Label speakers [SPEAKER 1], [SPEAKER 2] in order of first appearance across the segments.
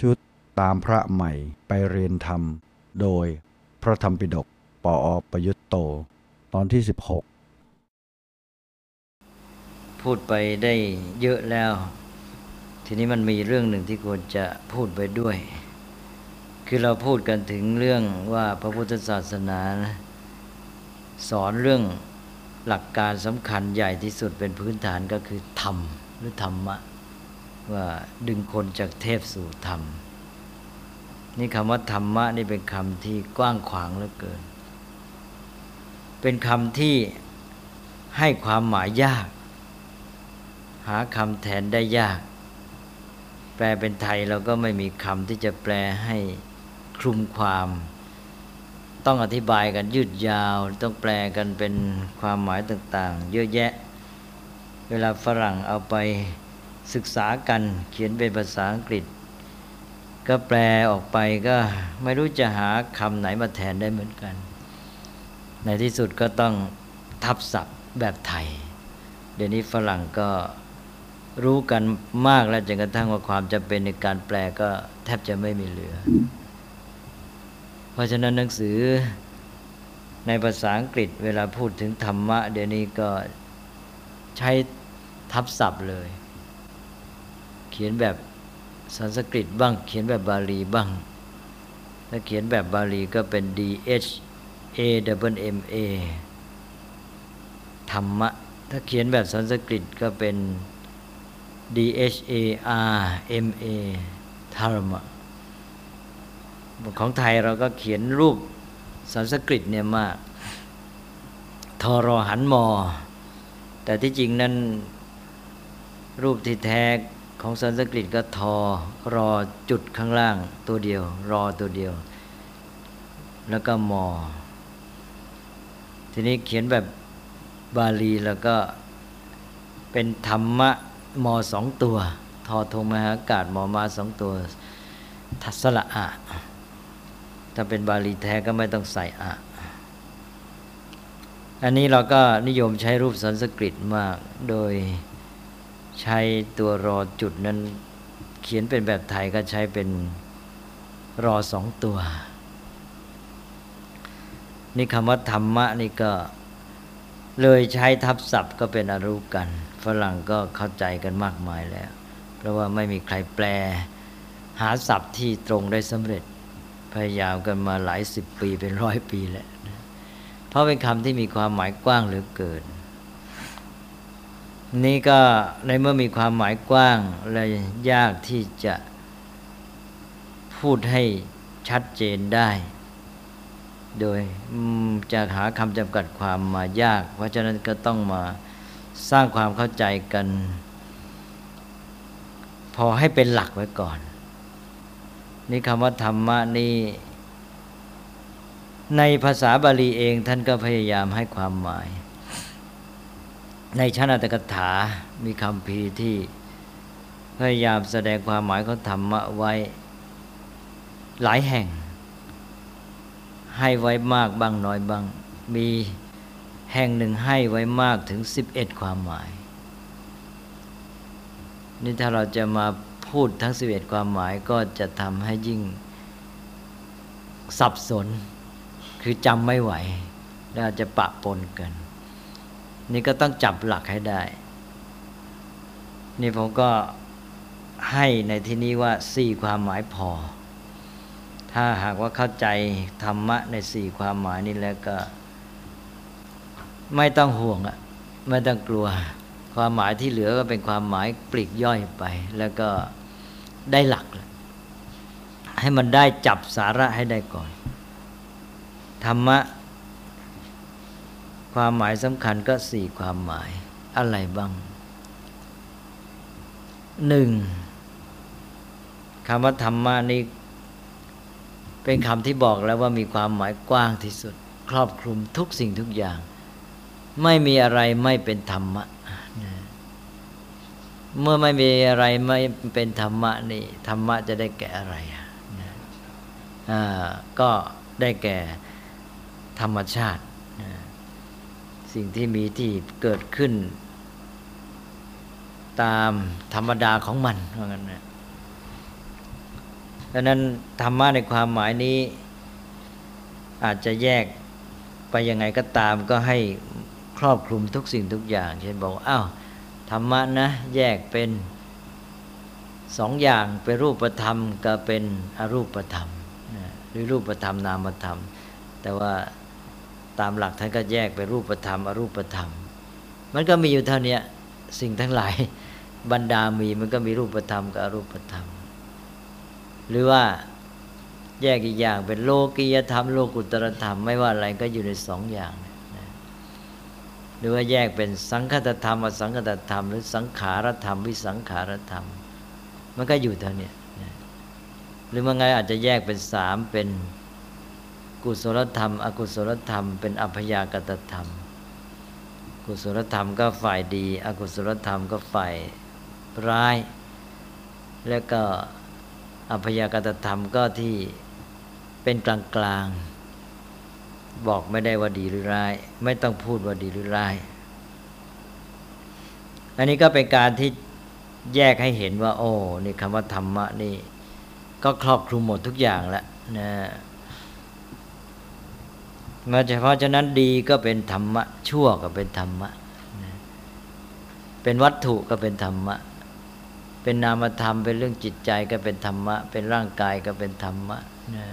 [SPEAKER 1] ชุดตามพระใหม่ไปเรียนธรรม โดยพระธรรมปิฎกปออประยุตโต ตอนที่ 16
[SPEAKER 2] พูดไปได้เยอะแล้ว ทีนี้มันมีเรื่องหนึ่งที่ควรจะพูดไปด้วย คือเราพูดกันถึงเรื่องว่าพระพุทธศาสนานะสอนเรื่องหลักการสำคัญใหญ่ที่สุดเป็นพื้นฐานก็คือธรรมหรือธรรมะ ว่าดึงคนจากเทพสู่ธรรม นี่คำว่าธรรมะนี่เป็นคำที่กว้างขวางเหลือเกิน เป็นคำที่ให้ความหมายยาก หาคำแทนได้ยาก แปลเป็นไทยเราก็ไม่มีคำที่จะแปลให้คลุมความ ต้องอธิบายกันยืดยาว ต้องแปลกันเป็นความหมายต่าง ๆ เยอะแยะ เวลาฝรั่งเอาไป ศึกษากันเขียนเป็นภาษาอังกฤษ ก็แปลออกไปก็ไม่รู้จะหาคำไหนมาแทนได้เหมือนกัน ในที่สุดก็ต้องทับศัพท์แบบไทย เดี๋ยวนี้ฝรั่งก็รู้กันมากแล้วจนกระทั่งว่าความจำเป็นในการแปลก็แทบจะไม่มีเหลือ เพราะฉะนั้นหนังสือในภาษาอังกฤษเวลาพูดถึงธรรมะ เดี๋ยวนี้ก็ใช้ทับศัพท์เลย เขียนแบบสันสกฤตบ้าง เขียนแบบบาลีบ้าง ถ้าเขียนแบบบาลีก็เป็น D H A W M A ธรรมะ ถ้าเขียนแบบสันสกฤตก็เป็น D H A R M A ธรรมะ ของไทยเราก็เขียนรูปสันสกฤตเนี่ยมากทรอหันมอ แต่ที่จริงนั้นรูปที่แท้ ของสันสกฤตก็ทอรอจุดข้างล่างตัวเดียว รอตัวเดียว แล้วก็มอ ทีนี้เขียนแบบบาลีแล้วก็เป็นธรรมะมอสองตัว ทอทงมหากาศมอมาสองตัว ทัศละอะ ถ้าเป็นบาลีแท้ก็ไม่ต้องใส่อะอันนี้เราก็นิยมใช้รูปสันสกฤตมากโดย ใช้ตัวรอจุดนั้น เขียนเป็นแบบไทยก็ใช้เป็นรอสองตัว นี่คำว่าธรรมะนี่ก็เลยใช้ทับศัพท์ก็เป็นอรู้กัน ฝรั่งก็เข้าใจกันมากมายแล้ว เพราะว่าไม่มีใครแปล หาศัพท์ที่ตรงได้สำเร็จ พยายามกันมาหลายสิบปีเป็นร้อยปีแล้ว เพราะเป็นคำที่มีความหมายกว้างเหลือเกิน นี่ก็ในเมื่อมีความหมายกว้างและยากที่จะพูดให้ชัดเจนได้ โดยจะหาคำจำกัดความมายาก เพราะฉะนั้นก็ต้องมาสร้างความเข้าใจกัน พอให้เป็นหลักไว้ก่อน นี่คำว่าธรรมะนี่ในภาษาบาลีเองท่านก็พยายามให้ความหมาย ในชั้นอัตถกถา มีคำพีที่พยายามแสดงความหมายของธรรมะไว้หลายแห่ง ให้ไว้มากบ้างน้อยบ้าง มีแห่งหนึ่งให้ไว้มากถึงสิบเอ็ดความหมาย นี่ถ้าเราจะมาพูดทั้งสิบเอ็ดความหมายก็จะทำให้ยิ่งสับสน คือจำไม่ไหว แล้วจะปะปนกัน นี่ก็ต้องจับหลักให้ได้ นี่ผมก็ให้ในที่นี้ว่าสี่ความหมายพอ ถ้าหากว่าเข้าใจธรรมะในสี่ความหมายนี้แล้วก็ ไม่ต้องห่วงอะไม่ต้องกลัว ความหมายที่เหลือก็เป็นความหมายปลีกย่อยไป แล้วก็ได้หลักแล้วให้มันได้จับสาระให้ได้ก่อน ธรรมะ ความหมายสำคัญก็สี่ความหมายอะไรบ้างหนึ่งคำว่าธรรมะนี้เป็นคำที่บอกแล้วว่ามีความหมายกว้างที่สุด ครอบคลุมทุกสิ่งทุกอย่าง ไม่มีอะไรไม่เป็นธรรมะเมื่อไม่มีอะไรไม่เป็นธรรมะนี่ ธรรมะจะได้แก่อะไรอ่าก็ได้แก่ธรรมชาติ สิ่งที่มีที่เกิดขึ้น ตามธรรมดาของมันว่างั้นนะดังนั้นธรรมะในความหมายนี้ อาจจะแยกไปยังไงก็ตามก็ให้ครอบคลุมทุกสิ่งทุกอย่าง เช่นบอกอ้าวธรรมะนะ แยกเป็นสองอย่างเป็นรูปธรรมก็เป็นอรูปธรรมหรือรูปธรรมนามธรรม แต่ว่า ตามหลักท่านก็แยกเป็นรูปธรรมอรูปธรรม มันก็มีอยู่เท่านี้สิ่งทั้งหลายบรรดามีมันก็มีรูปธรรมกับอรูปธรรม หรือว่าแยกอีกอย่างเป็นโลกียธรรม โลกุตรธรรมไม่ว่าอะไรก็อยู่ในสองอย่างนะหรือว่าแยกเป็นสังคตธรรมอสังคตธรรม หรือสังขารธรรม วิสังขารธรรม มันก็อยู่เท่านี้หรือมื่อไงอาจจะแยกเป็นสามเป็น กุศลธรรม อกุศลธรรมเป็นอัพยากตธรรม กุศลธรรมก็ฝ่ายดี อกุศลธรรมก็ฝ่ายร้าย แล้วก็อัพยากตธรรมก็ที่เป็นกลางกลางบอกไม่ได้ว่าดีหรือร้าย ไม่ต้องพูดว่าดีหรือร้าย อันนี้ก็เป็นการที่แยกให้เห็นว่า โอ้นี่คำว่าธรรมะนี่ ก็ครอบคลุมหมดทุกอย่างแล้วนะ มาเฉพาะฉะนั้นดีก็เป็นธรรมะ ชั่วก็เป็นธรรมะ เป็นวัตถุก็เป็นธรรมะ เป็นนามธรรม เป็นเรื่องจิตใจก็เป็นธรรมะ เป็นร่างกายก็เป็นธรรมะนะ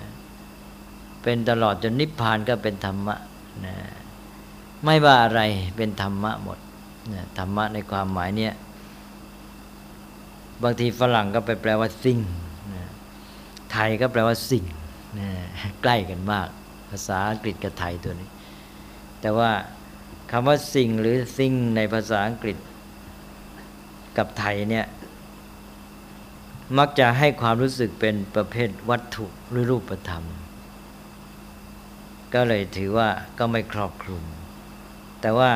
[SPEAKER 2] เป็นตลอดจนนิพพานก็เป็นธรรมะนะไม่ว่าอะไรเป็นธรรมะหมดนะธรรมะในความหมายเนี้ยบางทีฝรั่งก็ไปแปลว่าสิ่งนะไทยก็แปลว่าสิ่งนะใกล้กันมาก ภาษาอังกฤษกับไทยตัวนี้ แต่ว่าคำว่าสิ่งหรือสิ่งในภาษาอังกฤษกับไทยเนี่ยมักจะให้ความรู้สึกเป็นประเภทวัตถุหรือรูปธรรม ก็เลยถือว่าก็ไม่ครอบคลุม แต่ว่า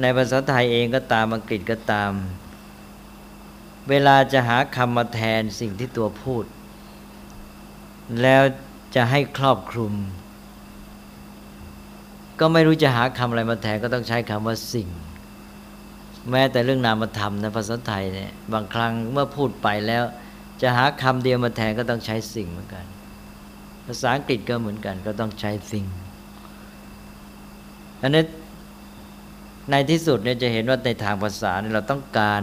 [SPEAKER 2] ในภาษาไทยเองก็ตามอังกฤษก็ตาม เวลาจะหาคำมาแทนสิ่งที่ตัวพูด แล้ว จะให้ครอบคลุม ก็ไม่รู้จะหาคำอะไรมาแทนก็ต้องใช้คำว่าสิ่ง แม้แต่เรื่องนามธรรมในภาษาไทยเนี่ยบางครั้งเมื่อพูดไปแล้ว จะหาคำเดียวมาแทนก็ต้องใช้สิ่งเหมือนกัน ภาษาอังกฤษก็เหมือนกันก็ต้องใช้ thing อันนี้ในที่สุดเนี่ยจะเห็นว่าในทางภาษาเนี่ยเราต้องการ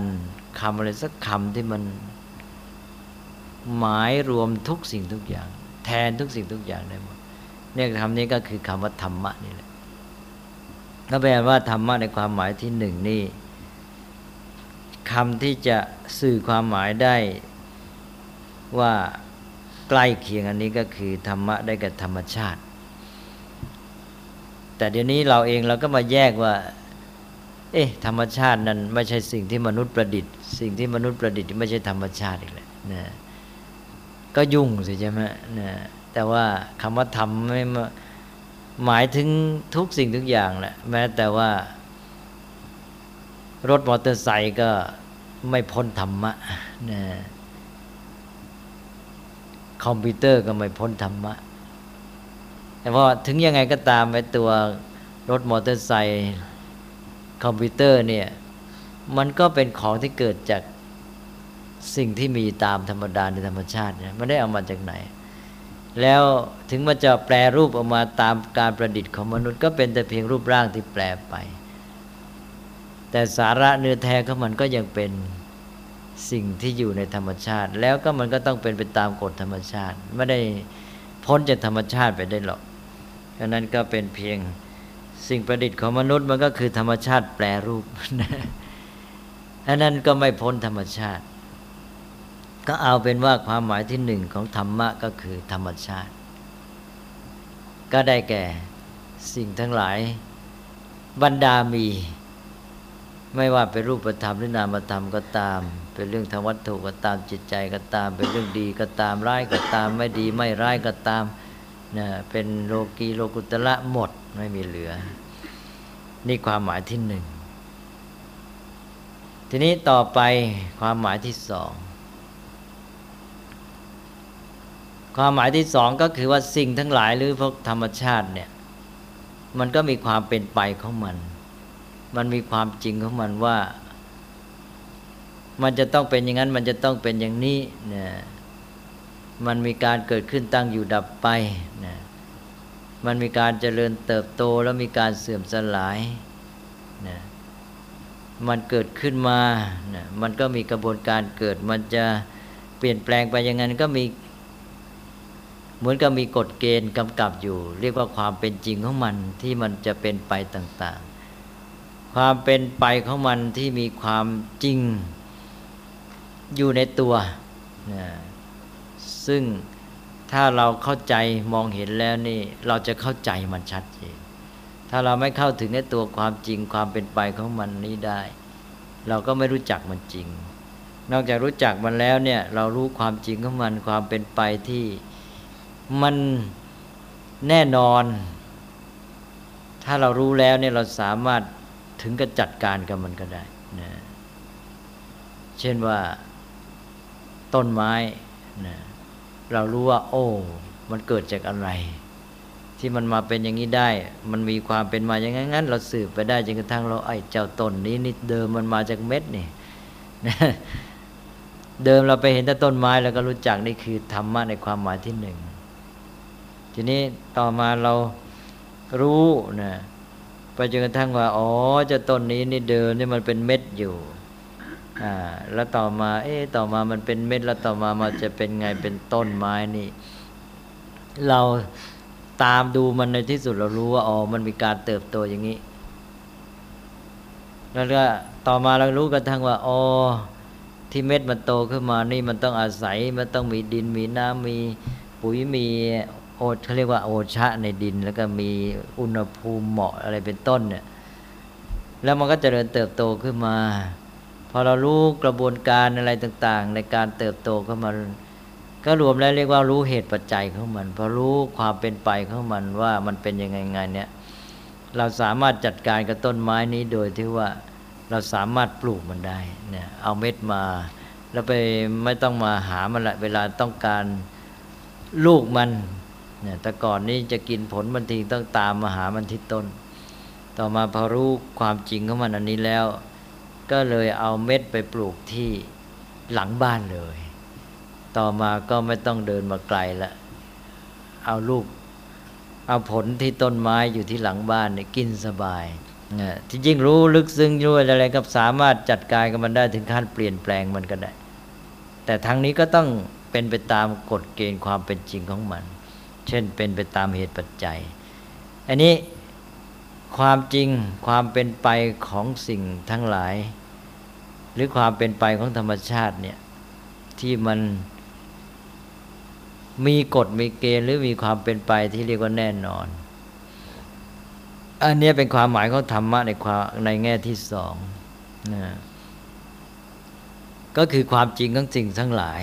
[SPEAKER 2] คำอะไรสักคำที่มันหมายรวมทุกสิ่งทุกอย่าง แทนทุกสิ่งทุกอย่างได้หมดเนี่ยคำนี้ก็คือคำว่าธรรมะนี่แหละก็แปลว่าธรรมะในความหมายที่หนึ่งนี่คำที่จะสื่อความหมายได้ว่าใกล้เคียงอันนี้ก็คือธรรมะได้กับธรรมชาติ แต่เดี๋ยวนี้เราเองเราก็มาแยกว่า เอ๊ะธรรมชาตินั้นไม่ใช่สิ่งที่มนุษย์ประดิษฐ์ สิ่งที่มนุษย์ประดิษฐ์ไม่ใช่ธรรมชาติอีกแล้วนะ ก็ยุ่งสิใช่ไหมนะแต่ว่าคำว่าธรรมไม่หมายถึงทุกสิ่งทุกอย่างแหละแม้แต่ว่ารถมอเตอร์ไซค์ก็ไม่พ้นธรรมะนะคอมพิวเตอร์ก็ไม่พ้นธรรมะ แต่ว่าถึงยังไงก็ตามไอ้ตัวรถมอเตอร์ไซค์คอมพิวเตอร์เนี่ย มันก็เป็นของที่เกิดจาก สิ่งที่มีตามธรรมดาในธรรมชาติเนี่ยไม่ได้เอามาจากไหน แล้วถึงมันจะแปรรูปออกมาตามการประดิษฐ์ของมนุษย์ ก็เป็นแต่เพียงรูปร่างที่แปรไป แต่สาระเนื้อแท้ของมันก็ยังเป็นสิ่งที่อยู่ในธรรมชาติ แล้วก็มันก็ต้องเป็นไปตามกฎธรรมชาติ ไม่ได้พ้นจากธรรมชาติไปได้หรอกดังนั้นก็เป็นเพียงสิ่งประดิษฐ์ของมนุษย์มันก็คือธรรมชาติแปรรูปอันนั้นก็ไม่พ้นธรรมชาติ ก็เอาเป็นว่าความหมายที่หนึ่งของธรรมะก็คือธรรมชาติ ก็ได้แก่สิ่งทั้งหลายบรรดามี ไม่ว่าเป็นรูปธรรมหรือนามธรรมก็ตาม เป็นเรื่องทางวัตถุก็ตามจิตใจก็ตาม เป็นเรื่องดีก็ตามร้ายก็ตาม ไม่ดีไม่ร้ายก็ตามนะเป็นโลกีโลกุตละหมดไม่มีเหลือ นี่ความหมายที่หนึ่งทีนี้ต่อไปความหมายที่สอง ความหมายที่สองก็คือว่าสิ่งทั้งหลายหรือพวกธรรมชาติเนี่ย มันก็มีความเป็นไปของมัน มันมีความจริงของมันว่า มันจะต้องเป็นอย่างนั้น มันจะต้องเป็นอย่างนี้เนี่ยมันมีการเกิดขึ้นตั้งอยู่ดับไปนะมันมีการเจริญเติบโตแล้วมีการเสื่อมสลายนะมันเกิดขึ้นมานะมันก็มีกระบวนการเกิด มันจะเปลี่ยนแปลงไปยังไงก็มี เหมือนกับมีกฎเกณฑ์กำกับอยู่ เรียกว่าความเป็นจริงของมันที่มันจะเป็นไปต่างๆ ความเป็นไปของมันที่มีความจริงอยู่ในตัวนะซึ่งถ้าเราเข้าใจมองเห็นแล้วนี่ เราจะเข้าใจมันชัดเจนถ้าเราไม่เข้าถึงในตัวความจริงความเป็นไปของมันนี้ได้ เราก็ไม่รู้จักมันจริง นอกจากรู้จักมันแล้วเนี่ย เรารู้ความจริงของมันความเป็นไปที่ มันแน่นอน ถ้าเรารู้แล้วเนี่ยเราสามารถถึงกับจัดการกับมันก็ได้นะเช่นว่าต้นไม้นะเรารู้ว่า โอ้ มันเกิดจากอะไร ที่มันมาเป็นอย่างนี้ได้ มันมีความเป็นมาอย่างนั้น เราสืบไปได้จนกระทั่งเราไอ้เจ้าต้นนี้นี่เดิมมันมาจากเม็ดนี่เดิมเราไปเห็นแต่ต้นไม้แล้วก็รู้จักนี่คือธรรมะในความหมายที่หนึ่ง ทีนี้ต่อมาเรารู้นะไปจนกระทั่งว่า อ๋อเจ้าต้นนี้นี่เดิมนี่มันเป็นเม็ดอยู่อ่าแล้วต่อมา เอ๊ต่อมามันเป็นเม็ดแล้วต่อมามันจะเป็นไงเป็นต้นไม้นี่ เราตามดูมันในที่สุดเรารู้ว่าอ๋อมันมีการเติบโตอย่างนี้ แล้วก็ต่อมาเรารู้กันทั้งว่าอ๋อที่เม็ดมันโตขึ้นมานี่มันต้องอาศัยมันต้องมีดินมีน้ำมีปุ๋ยมี โอเขาเรียกว่าโอชะในดิน แล้วก็มีอุณหภูมิเหมาะอะไรเป็นต้นเนี่ยแล้วมันก็จเจริญเติบโตขึ้นมา พอเรารู้กระบวนการอะไรต่างๆ ในการเติบโตเข้ามาก็รวมแล้วเรียกว่ารู้เหตุปัจจัยของมัน พอรู้ความเป็นไปของมันว่ามันเป็นยังไงไงเนี่ยเราสามารถจัดการกับต้นไม้นี้โดยที่ว่าเราสามารถปลูกมันได้เนี่ยเอาเม็ดมา แล้วไปไม่ต้องมาหามันละเวลาต้องการลูกมัน เนี่ยแต่ก่อนนี้จะกินผลมันทีต้องตามมาหามันที่ต้น ต่อมาพอรู้ความจริงของมันอันนี้แล้ว ก็เลยเอาเม็ดไปปลูกที่หลังบ้านเลย ต่อมาก็ไม่ต้องเดินมาไกลละเอาลูกเอาผลที่ต้นไม้อยู่ที่หลังบ้านเนี่ยกินสบายเนี่ยที่ยิ่งรู้ลึกซึ้งด้วยอะไรก็สามารถจัดการกับมันได้ถึงขั้นเปลี่ยนแปลงมันก็ได้ แต่ทั้งนี้ก็ต้องเป็นไปตามกฎเกณฑ์ความเป็นจริงของมัน เช่นเป็นไปตามเหตุปัจจัย อันนี้ความจริงความเป็นไปของสิ่งทั้งหลาย หรือความเป็นไปของธรรมชาติเนี่ยที่มันมีกฎมีเกณฑ์หรือมีความเป็นไปที่เรียกว่าแน่นอน อันนี้เป็นความหมายของธรรมะในความในแง่ที่สองนะก็คือความจริงของสิ่งทั้งหลาย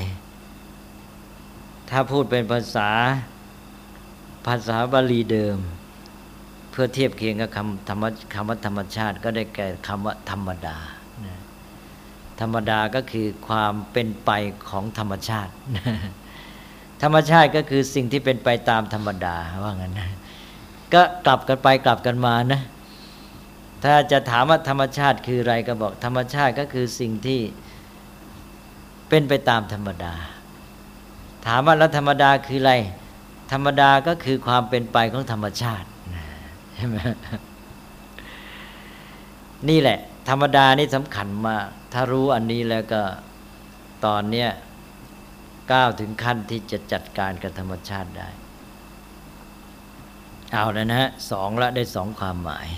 [SPEAKER 2] ถ้าพูดเป็นภาษา ภาษาบาลีเดิม เพื่อเทียบเคียงกับคำธรรมคำว่าธรรมชาติ ก็ได้แก่คำว่าธรรมดาธรรมดาก็คือความเป็นไปของธรรมชาติ ธรรมชาติก็คือสิ่งที่เป็นไปตามธรรมดาว่างั้นนะก็กลับกันไปกลับกันมานะ ถ้าจะถามว่าธรรมชาติคืออะไรก็บอก ธรรมชาติก็คือสิ่งที่เป็นไปตามธรรมดา ถามว่าแล้วธรรมดาคืออะไร ธรรมดาก็คือความเป็นไปของธรรมชาติใช่ไหมนี่แหละ ธรรมดานี่สำคัญมาก ถ้ารู้อันนี้แล้วก็ตอนเนี้ยก้าวถึงขั้นที่จะจัดการกับธรรมชาติได้ เอาแล้วนะฮะสองละได้สองความหมาย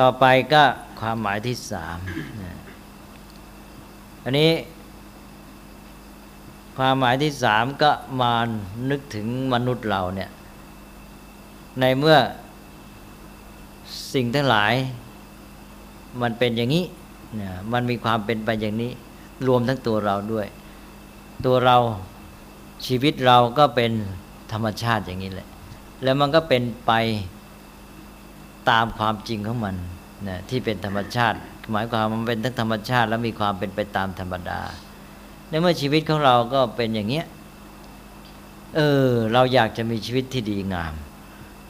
[SPEAKER 2] ต่อไปก็ความหมายที่สามอันนี้ ความหมายที่สามก็มานึกถึงมนุษย์เราเนี่ย ในเมื่อสิ่งทั้งหลาย มันเป็นอย่างนี้นะมันมีความเป็นไปอย่างนี้ รวมทั้งตัวเราด้วย ตัวเราชีวิตเราก็เป็นธรรมชาติอย่างนี้แหละ แล้วมันก็เป็นไปตามความจริงของมันนะที่เป็นธรรมชาติ หมายความมันเป็นทั้งธรรมชาติ แล้วมีความเป็นไปตามธรรมดา ในเมื่อชีวิตของเราก็เป็นอย่างเนี้ยเออเราอยากจะมีชีวิตที่ดีงาม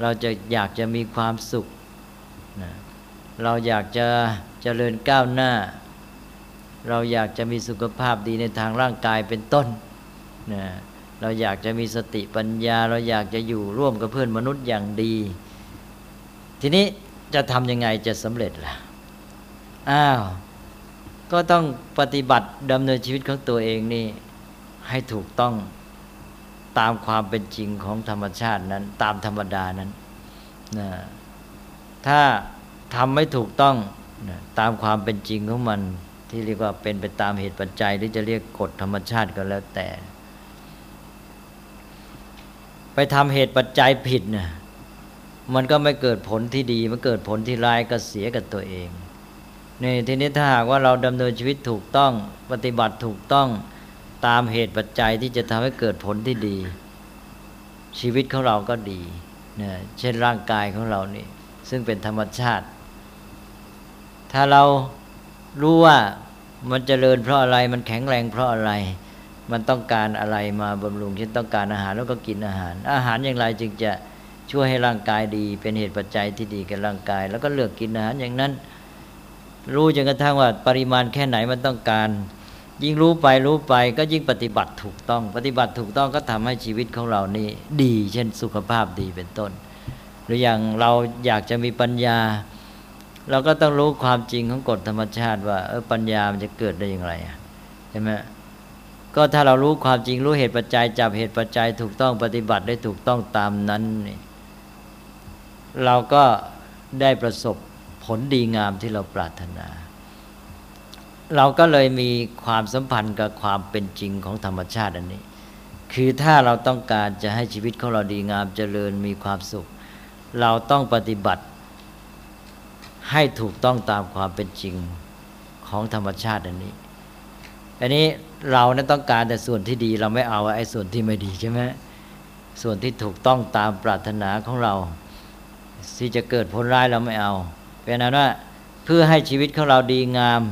[SPEAKER 2] เราจะอยากจะมีความสุขนะเราอยากจะจะเจริญก้าวหน้า เราอยากจะมีสุขภาพดีในทางร่างกายเป็นต้นนะเราอยากจะมีสติปัญญา เราอยากจะอยู่ร่วมกับเพื่อนมนุษย์อย่างดี ทีนี้จะทำยังไงจะสำเร็จล่ะอ้าว ก็ต้องปฏิบัติดำเนินชีวิตของตัวเองนี่ ให้ถูกต้องตามความเป็นจริงของธรรมชาตินั้น ตามธรรมดานั้นนะถ้าทำไม่ถูกต้องนะตามความเป็นจริงของมัน ที่เรียกว่าเป็นไปตามเหตุปัจจัย หรือจะเรียกกฎธรรมชาติก็แล้วแต่ ไปทำเหตุปัจจัยผิดนะมันก็ไม่เกิดผลที่ดี มันเกิดผลที่ร้ายก็เสียกับตัวเอง นี่ทีนี้ถ้าหากว่าเราดำเนินชีวิตถูกต้องปฏิบัติถูกต้องตามเหตุปัจจัยที่จะทำให้เกิดผลที่ดี ชีวิตของเราก็ดีเนะเช่นร่างกายของเรานี่ ซึ่งเป็นธรรมชาติ ถ้าเรารู้ว่ามันจเจริญเพราะอะไรมันแข็งแรงเพราะอะไร มันต้องการอะไรมาบำรุงเช่นต้องการอาหารแล้วก็กินอาหาร อาหารอย่างไรจึงจะช่วยให้ร่างกายดี เป็นเหตุปัจจัยที่ดีกับร่างกาย แล้วก็เลือกกินอาหารอย่างนั้น รู้จนกระทั่งว่าปริมาณแค่ไหนมันต้องการ ยิ่งรู้ไปรู้ไปก็ยิ่งปฏิบัติถูกต้อง ปฏิบัติถูกต้องก็ทำให้ชีวิตของเรานี่ดี เช่นสุขภาพดีเป็นต้น หรืออย่างเราอยากจะมีปัญญา เราก็ต้องรู้ความจริงของกฎธรรมชาติว่าเออปัญญามันจะเกิดได้อย่างไรใช่ไหมก็ถ้าเรารู้ความจริงรู้เหตุปัจจัยจับเหตุปัจจัย ถูกต้องปฏิบัติได้ถูกต้องตามนั้นนี่เราก็ได้ประสบ ผลดีงามที่เราปรารถนา เราก็เลยมีความสัมพันธ์กับความเป็นจริงของธรรมชาติอันนี้ คือถ้าเราต้องการจะให้ชีวิตของเราดีงามเจริญมีความสุข เราต้องปฏิบัติ ให้ถูกต้องตามความเป็นจริงของธรรมชาติอันนี้ อันนี้เรานั้นต้องการแต่ส่วนที่ดีเราไม่เอาไอ้ส่วนที่ไม่ดีใช่ไหมส่วนที่ถูกต้องตามปรารถนาของเรา ที่จะเกิดผลร้ายเราไม่เอา เป็นนั้นว่าเพื่อให้ชีวิตของเราดีงาม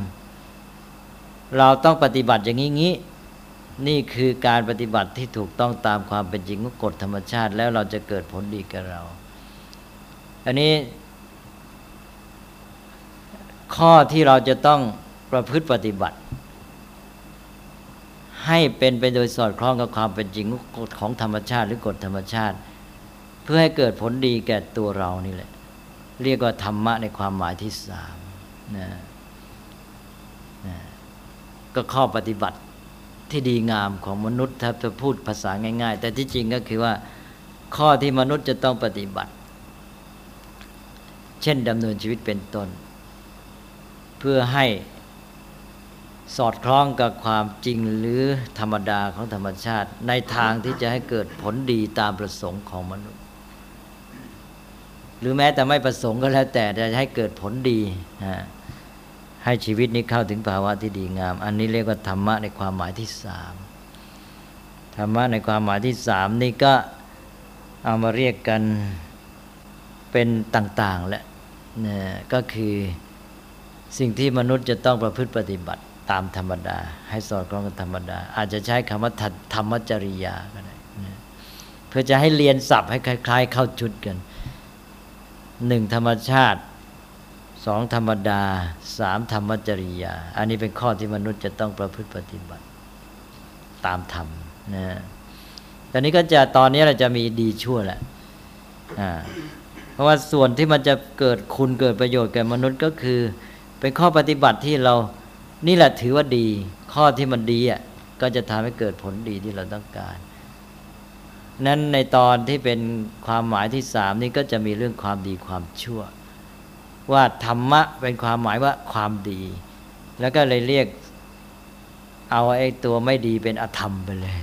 [SPEAKER 2] เราต้องปฏิบัติอย่างนี้งี้นี่คือการปฏิบัติที่ถูกต้องตามความเป็นจริงของกฎธรรมชาติ แล้วเราจะเกิดผลดีกับเรา อันนี้ ข้อที่เราจะต้องประพฤติปฏิบัติ ให้เป็นไปโดยสอดคล้องกับความเป็นจริงของธรรมชาติ หรือกฎธรรมชาติ เพื่อให้เกิดผลดีแก่ตัวเรานี่แหละ เรียกว่าธรรมะในความหมายที่สามนะก็ข้อปฏิบัติที่ดีงามของมนุษย์ถ้าจะพูดภาษาง่าย ๆ แต่ที่จริงก็คือว่า ข้อที่มนุษย์จะต้องปฏิบัติ เช่นดำเนินชีวิตเป็นต้น เพื่อให้สอดคล้องกับความจริงหรือธรรมดาของธรรมชาติ ในทางที่จะให้เกิดผลดีตามประสงค์ของมนุษย์ หรือแม้แต่ไม่ประสงค์ก็แล้วแต่จะให้เกิดผลดีนะให้ชีวิตนี้เข้าถึงภาวะที่ดีงาม อันนี้เรียกว่าธรรมะในความหมายที่สามธรรมะในความหมายที่สามนี่ก็เอามาเรียกกันเป็นต่างๆแหละนะก็คือสิ่งที่มนุษย์จะต้องประพฤติปฏิบัติตามธรรมดา ให้สอดคล้องกับธรรมดา อาจจะใช้คำว่าธรรมจริยาก็ได้เพื่อจะให้เรียนศัพท์ให้คล้าย ๆ เข้าชุดกัน หนึ่งธรรมชาติสองธรรมดาสามธรรมจริยา อันนี้เป็นข้อที่มนุษย์จะต้องประพฤติปฏิบัติตามธรรมนะตอนนี้ก็จะตอนนี้เราจะมีดีชั่วแหละเพราะว่าส่วนที่มันจะเกิดคุณเกิดประโยชน์แก่มนุษย์ก็คือ เป็นข้อปฏิบัติที่เรานี่แหละถือว่าดี ข้อที่มันดีอะก็จะทำให้เกิดผลดีที่เราต้องการ นั้นในตอนที่เป็นความหมายที่สามนี่ก็จะมีเรื่องความดีความชั่ว ว่าธรรมะเป็นความหมายว่าความดี แล้วก็เลยเรียกเอาไอ้ตัวไม่ดีเป็นอธรรมไปเลย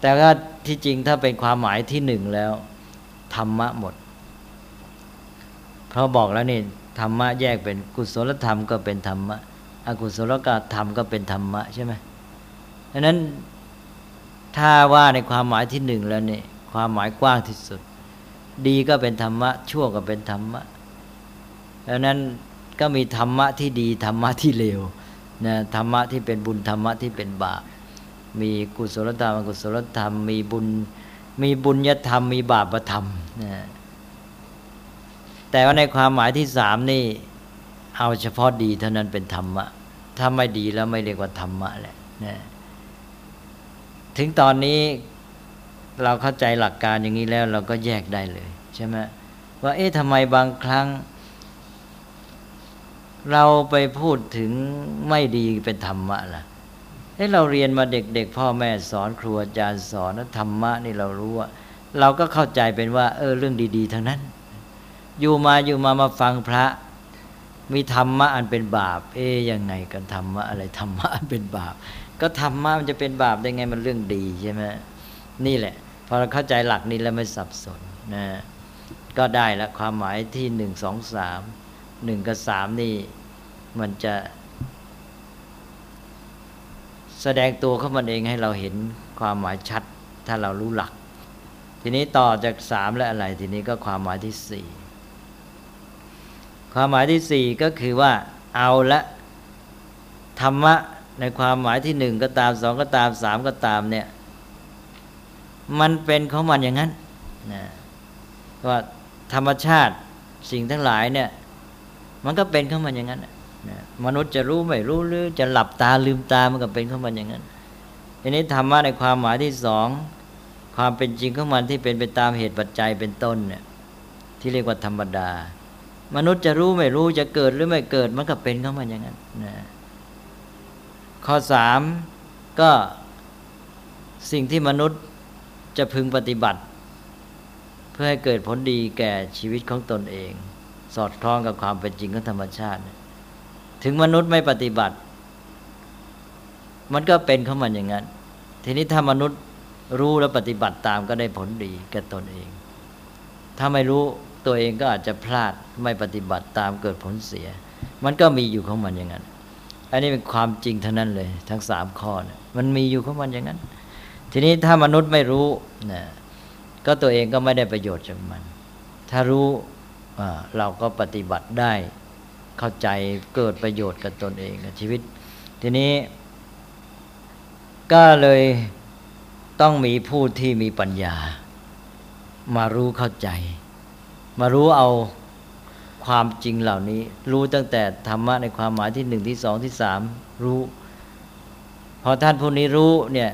[SPEAKER 2] แต่ว่าที่จริงถ้าเป็นความหมายที่หนึ่งแล้ว ธรรมะหมด เพราะบอกแล้วนี่ธรรมะแยกเป็นกุศลธรรมก็เป็นธรรมะ อกุศลกธรรมก็เป็นธรรมะใช่ไหมดังนั้น ถ้าว่าในความหมายที่หนึ่งแล้วนี่ความหมายกว้างที่สุด ดีก็เป็นธรรมะ ชั่วก็เป็นธรรมะดังนั้นก็มีธรรมะที่ดีธรรมะที่เลวนะธรรมะที่เป็นบุญธรรมะที่เป็นบาปมีกุศลธรรมอกุศลธรรม มีบุญมีบุญยธรรม มีบาปธรรมนะแต่ว่าในความหมายที่สามนี่ เอาเฉพาะดีเท่านั้นเป็นธรรมะถ้าไม่ดีแล้วไม่เรียกว่าธรรมะแหละนะ ถึงตอนนี้เราเข้าใจหลักการอย่างนี้แล้ว เราก็แยกได้เลยใช่ไหมว่าเอ๊ะทำไมบางครั้ง เราไปพูดถึงไม่ดีเป็นธรรมะล่ะเอ้เราเรียนมาเด็ก ๆ พ่อแม่สอนครูอาจารย์สอนธรรมะนี่เรารู้ว่าเราก็เข้าใจเป็นว่า เออเรื่องดี ๆ ทั้งนั้น อยู่มาอยู่มามาฟังพระ มีธรรมะอันเป็นบาป เอ๊ยังไงกันธรรมะอะไรธรรมะอันเป็นบาป ก็ธรรมะมันจะเป็นบาปได้ไงมันเรื่องดีใช่ไหมนี่แหละ พอเราเข้าใจหลักนี้แล้วไม่สับสนนะก็ได้ละความหมายที่หนึ่งสองสามหนึ่งกับสามนี่มันจะ แสดงตัวเข้ามันเองให้เราเห็นความหมายชัด ถ้าเรารู้หลัก ทีนี้ต่อจากสามและอะไร ทีนี้ก็ความหมายที่สี่ความหมายที่สี่ก็คือว่าเอาละธรรมะ ในความหมายที่หนึ่งก็ตามสองก็ตามสามก็ตามเนี่ย มันเป็นของมันอย่างนั้นนะว่าธรรมชาติสิ่งทั้งหลายเนี่ย มันก็เป็นของมันอย่างนั้นนะมนุษย์จะรู้ไม่รู้หรือจะหลับตาลืมตามันก็เป็นของมันอย่างนั้นทีนี้ธรรมะในความหมายที่สองความเป็นจริงของมันที่เป็นไปตามเหตุปัจจัยเป็นต้นเนี่ย ที่เรียกว่าธรรมดา มนุษย์จะรู้ไม่รู้จะเกิดหรือไม่เกิดมันก็เป็นของมันอย่างนั้นนะ ข้อสามก็สิ่งที่มนุษย์จะพึงปฏิบัติ เพื่อให้เกิดผลดีแก่ชีวิตของตนเอง สอดคล้องกับความเป็นจริงของธรรมชาติ ถึงมนุษย์ไม่ปฏิบัติ มันก็เป็นของมันอย่างนั้น ทีนี้ถ้ามนุษย์รู้และปฏิบัติตามก็ได้ผลดีแก่ตนเอง ถ้าไม่รู้ตัวเองก็อาจจะพลาดไม่ปฏิบัติตามเกิดผลเสีย มันก็มีอยู่ของมันอย่างนั้น อันนี้เป็นความจริงเท่านั้นเลย ทั้งสามข้อนะมันมีอยู่ของมันอย่างนั้น ทีนี้ถ้ามนุษย์ไม่รู้นะก็ตัวเองก็ไม่ได้ประโยชน์จากมัน ถ้ารู้เราก็ปฏิบัติได้เข้าใจเกิดประโยชน์กับตนเองกับชีวิต ทีนี้ ก็เลยต้องมีผู้ที่มีปัญญา มารู้เข้าใจ มารู้เอา ความจริงเหล่านี้ รู้ตั้งแต่ธรรมะในความหมายที่หนึ่งที่สองที่สามรู้ พอท่านผู้นี้รู้เนี่ย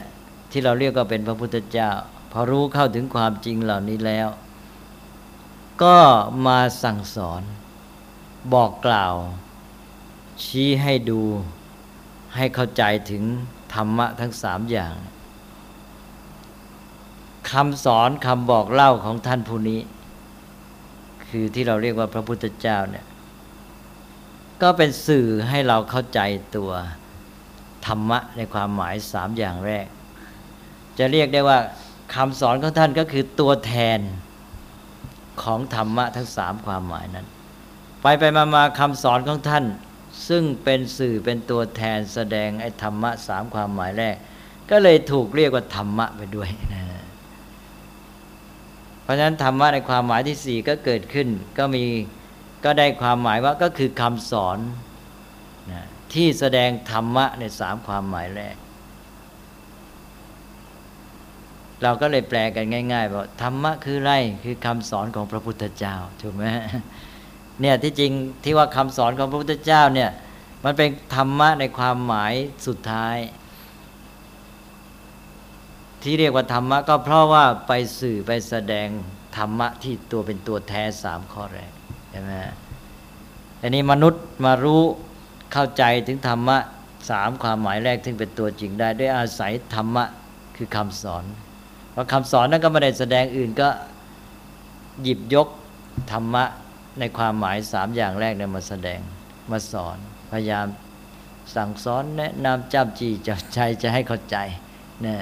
[SPEAKER 2] ที่เราเรียกว่าเป็นพระพุทธเจ้า พอรู้เข้าถึงความจริงเหล่านี้แล้ว ก็มาสั่งสอนบอกกล่าว ชี้ให้ดูให้เข้าใจถึงธรรมะทั้งสามอย่างคำสอนคำบอกเล่าของท่านผู้นี้ คือที่เราเรียกว่าพระพุทธเจ้าเนี่ย ก็เป็นสื่อให้เราเข้าใจตัวธรรมะในความหมายสามอย่างแรก จะเรียกได้ว่าคำสอนของท่านก็คือตัวแทนของธรรมะทั้งสามความหมายนั้น ไปไปมามาคำสอนของท่าน ซึ่งเป็นสื่อเป็นตัวแทนแสดงไอ้ธรรมะสามความหมายแรก ก็เลยถูกเรียกว่าธรรมะไปด้วยนะ ราะฉะนั้นธรรมะในความหมายที่สี่ก็เกิดขึ้น ก็มีก็ได้ความหมายว่าก็คือคำสอนนะที่แสดงธรรมะในสามความหมายแรก เราก็เลยแปลกันง่ายๆว่าธรรมะคืออะไรคือคำสอนของพระพุทธเจ้าถูกไหมเนี่ยที่จริงที่ว่าคำสอนของพระพุทธเจ้าเนี่ยมันเป็นธรรมะในความหมายสุดท้าย ที่เรียกว่าธรรมะก็เพราะว่าไปสื่อไปแสดงธรรมะที่ตัวเป็นตัวแท้สามข้อแรกใช่ไหมอันนี้มนุษย์มารู้เข้าใจถึงธรรมะสามความหมายแรกที่เป็นตัวจริงได้ ด้วยอาศัยธรรมะคือคำสอนพราะคำสอนนั้นก็ไม่ได้แสดงอื่นก็หยิบยกธรรมะในความหมายสามอย่างแรกเนี่ยมาแสดงมาสอน พยายามสั่งสอนแนะนำจับจีจับใจจะให้เข้าใจนะ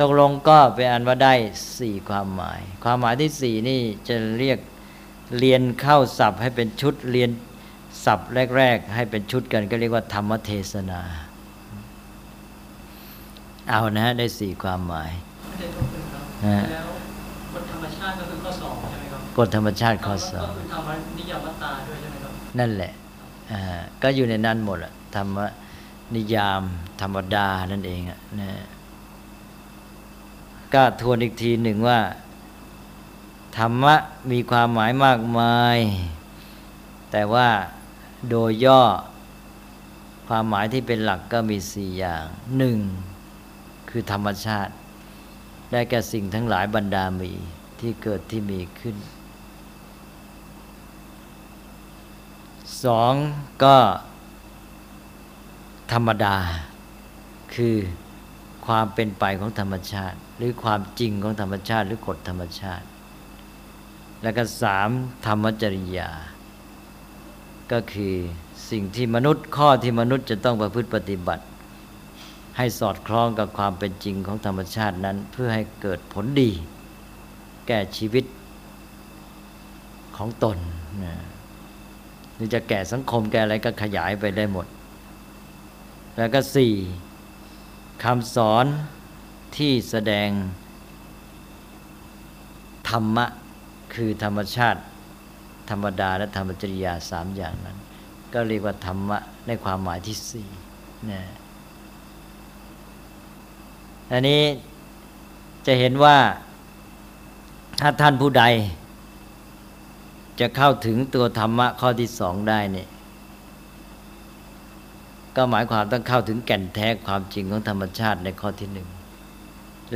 [SPEAKER 2] ตกลงก็เป็นอันว่าได้สี่ความหมาย ความหมายที่สี่นี่จะเรียกเรียนเข้าศัพท์ให้เป็นชุดเรียนศัพท์แรก ๆ ให้เป็นชุดกันก็เรียกว่าธรรมเทศนา เอานะได้สี่ความหมาย
[SPEAKER 3] แล้วกฎธรรมชาติก็คือข้อสองใช่ไหมครับ
[SPEAKER 2] กฎธรรมชาติข้อสอง
[SPEAKER 3] ก็คือธรรมนิยามตาด้วยใช่ไหมครับ
[SPEAKER 2] นั่นแหละอ่าก็อยู่ในนั้นหมดอะธรรมนิยามธรรมดานั่นเองอะนะ ก็ทวนอีกทีหนึ่งว่า ธรรมะมีความหมายมากมาย แต่ว่าโดยย่อความหมายที่เป็นหลักก็มีสี่อย่างหนึ่งคือธรรมชาติ ได้แก่สิ่งทั้งหลายบรรดามีที่เกิดที่มีขึ้นสองก็ธรรมดาคือ ความเป็นไปของธรรมชาติ หรือความจริงของธรรมชาติ หรือกฎธรรมชาติ แล้วก็สามธรรมจริยา ก็คือสิ่งที่มนุษย์ข้อที่มนุษย์จะต้องประพฤติปฏิบัติ ให้สอดคล้องกับความเป็นจริงของธรรมชาตินั้น เพื่อให้เกิดผลดี แก่ชีวิตของตนนะหรือจะแก่สังคมแก่อะไรก็ขยายไปได้หมด แล้วก็สี่ คำสอนที่แสดงธรรมะคือธรรมชาติ ธรรมดาและธรรมจริยาสามอย่างนั้น ก็เรียกว่าธรรมะในความหมายที่สี่นะอันนี้จะเห็นว่าถ้าท่านผู้ใด จะเข้าถึงตัวธรรมะข้อที่สองได้เนี่ย ก็หมายความต้องเข้าถึงแก่นแท้ความจริงของธรรมชาติในข้อที่หนึ่ง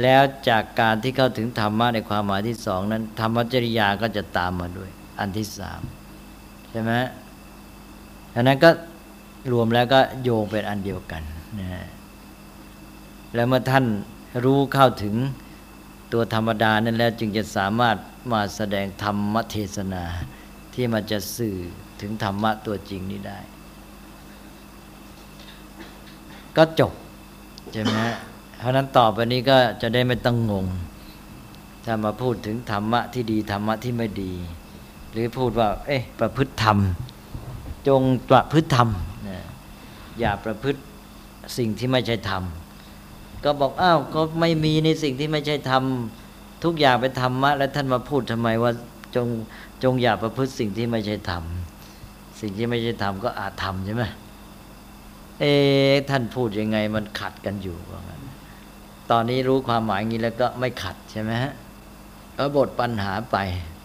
[SPEAKER 2] แล้วจากการที่เข้าถึงธรรมะในความหมายที่สองนั้น ธรรมจริยาก็จะตามมาด้วย อันที่สามใช่ไหมอันนั้นก็รวมแล้วก็โยงเป็นอันเดียวกันนะฮะแล้วเมื่อท่านรู้เข้าถึงตัวธรรมดานั้นแล้วจึงจะสามารถมาแสดงธรรมเทศนา ที่มันจะสื่อถึงธรรมะตัวจริงนี้ได้ ก็จบใช่ไหมเพราะนั้นต่อไปนี้ก็จะได้ไม่ต้องงง ถ้ามาพูดถึงธรรมะที่ดีธรรมะที่ไม่ดี หรือพูดว่า เอ๊ะ ประพฤติธรรม จงประพฤติธรรมนะอย่าประพฤติสิ่งที่ไม่ใช่ธรรมก็บอกอ้าวก็ไม่มีในสิ่งที่ไม่ใช่ธรรมทุกอย่างเป็นธรรมะ แล้วท่านมาพูดทำไมว่าจงจงอย่าประพฤติสิ่งที่ไม่ใช่ธรรมสิ่งที่ไม่ใช่ธรรมก็อาจทำใช่ไหม เอ๊ท่านพูดยังไงมันขัดกันอยู่ว่างั้นตอนนี้รู้ความหมายงี้แล้วก็ไม่ขัดใช่ไหมฮะก็บทปัญหาไป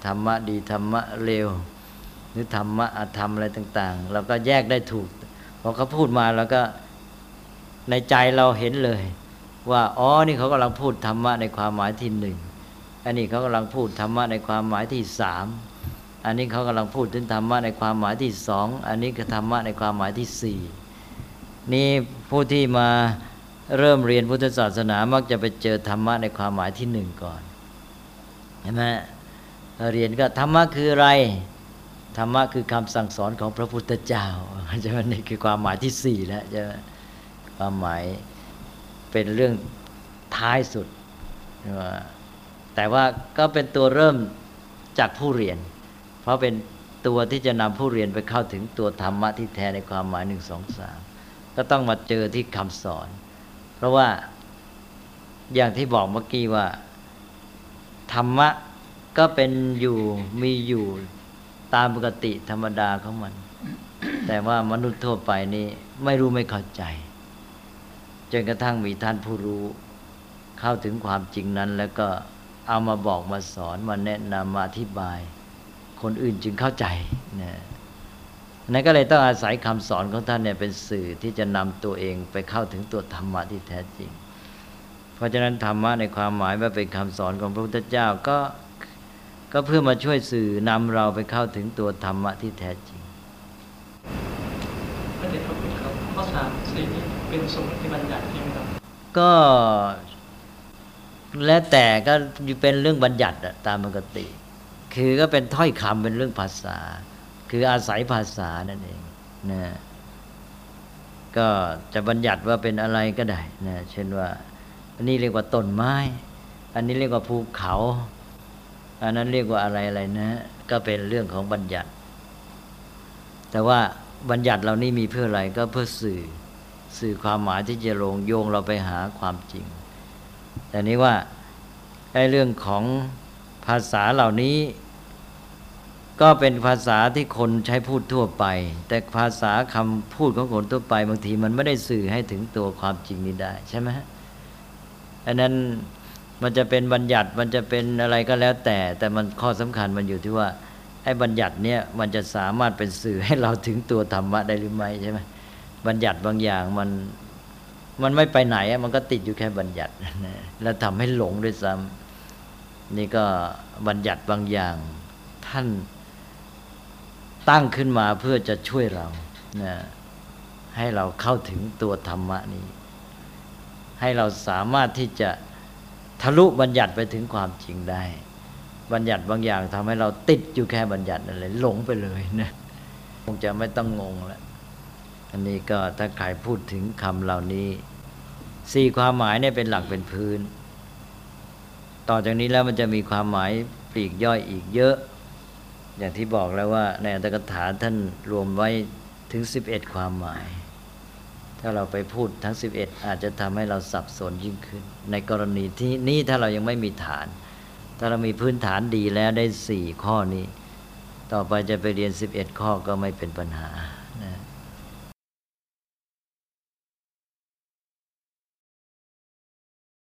[SPEAKER 2] ธรรมะดีธรรมะเร็วหรือธรรมะอธรรมอะไรต่าง ๆ เราก็แยกได้ถูกพอเขาพูดมาแล้วก็ในใจเราเห็นเลย ว่าอ๋อนี่เขากำลังพูดธรรมะในความหมายที่หนึ่งอันนี้เขากำลังพูดธรรมะในความหมายที่สามอันนี้เขากำลังพูดถึงธรรมะในความหมายที่สองอันนี้ก็ธรรมะในความหมายที่สี่ นี่ผู้ที่มาเริ่มเรียนพุทธศาสนามักจะไปเจอธรรมะในความหมายที่หนึ่งก่อนเห็นไหมเรียนก็ธรรมะคืออะไรธรรมะคือคำสั่งสอนของพระพุทธเจ้าใช่ไหมนี่คือความหมายที่สี่แล้วใช่ไหมความหมายเป็นเรื่องท้ายสุด แต่ว่าก็เป็นตัวเริ่มจากผู้เรียน เพราะเป็นตัวที่จะนำผู้เรียนไปเข้าถึงตัวธรรมะที่แท้ในความหมายหนึ่งสองสาม ก็ต้องมาเจอที่คำสอน เพราะว่าอย่างที่บอกเมื่อกี้ว่า ธรรมะก็เป็นอยู่มีอยู่ตามปกติธรรมดาของมัน แต่ว่ามนุษย์ทั่วไปนี่ไม่รู้ไม่เข้าใจ จนกระทั่งมีท่านผู้รู้ เข้าถึงความจริงนั้น แล้วก็เอามาบอกมาสอนมาแนะนำมาอธิบาย คนอื่นจึงเข้าใจนะ นั่นก็เลยต้องอาศัยคำสอนของท่านเนี่ยเป็นสื่อที่จะนำตัวเองไปเข้าถึงตัวธรรมะที่แท้จริง เพราะฉะนั้นธรรมะในความหมายว่าเป็นคำสอนของพระพุทธเจ้าก็ก็เพื่อมาช่วยสื่อนำเราไปเข้าถึงตัวธรรมะที่แท้จริง
[SPEAKER 3] พระเดชพระคุณครับข้อสามสี่นี้เป็นสมมติบัญญัติใช่ไหมครับ
[SPEAKER 2] ก็แล้วแต่ก็เป็นเรื่องบัญญัติอะตามปกติ คือก็เป็นถ้อยคำเป็นเรื่องภาษา คืออาศัยภาษานั่นเองนะก็จะบัญญัติว่าเป็นอะไรก็ได้นะเช่นว่า อันนี้เรียกว่าต้นไม้ อันนี้เรียกว่าภูเขา อันนั้นเรียกว่าอะไรอะไรนะ ก็เป็นเรื่องของบัญญัติ แต่ว่าบัญญัติเหล่านี้มีเพื่ออะไรก็เพื่อสื่อสื่อความหมายที่จะลงโยงเราไปหาความจริง แต่นี้ว่าไอ้เรื่องของภาษาเหล่านี้ ก็เป็นภาษาที่คนใช้พูดทั่วไป แต่ภาษาคำพูดของคนทั่วไปบางทีมันไม่ได้สื่อให้ถึงตัวความจริงนี้ได้ใช่ไหมฮะอันนั้นมันจะเป็นบัญญัติมันจะเป็นอะไรก็แล้วแต่ แต่มันข้อสำคัญมันอยู่ที่ว่าไอ้บัญญัติเนี่ยมันจะสามารถเป็นสื่อให้เราถึงตัวธรรมะได้หรือไม่ใช่ไหมบัญญัติบางอย่างมันมันไม่ไปไหนมันก็ติดอยู่แค่บัญญัติแล้วทำให้หลงด้วยซ้ำนี่ก็บัญญัติบางอย่างท่าน ตั้งขึ้นมาเพื่อจะช่วยเรานะให้เราเข้าถึงตัวธรรมะนี้ ให้เราสามารถที่จะทะลุบัญญัติไปถึงความจริงได้ บัญญัติบางอย่างทำให้เราติดอยู่แค่บัญญัตินั่นเลยหลงไปเลยนะคงจะไม่ต้องงงแล้วอันนี้ก็ถ้าใครพูดถึงคำเหล่านี้สี่ความหมายเนี่ยเป็นหลักเป็นพื้น ต่อจากนี้แล้วมันจะมีความหมายปลีกย่อยอีกเยอะ อย่างที่บอกแล้วว่าในอัตถกถาท่านรวมไว้ถึง 11 ความหมาย ถ้าเราไปพูดทั้ง 11 อาจจะทำให้เราสับสนยิ่งขึ้น ในกรณีที่นี้ถ้าเรายังไม่มีฐาน ถ้าเรามีพื้นฐานดีแล้วได้สี่ข้อนี้ ต่อไปจะไปเรียน 11 ข้อก็ไม่เป็นปัญหา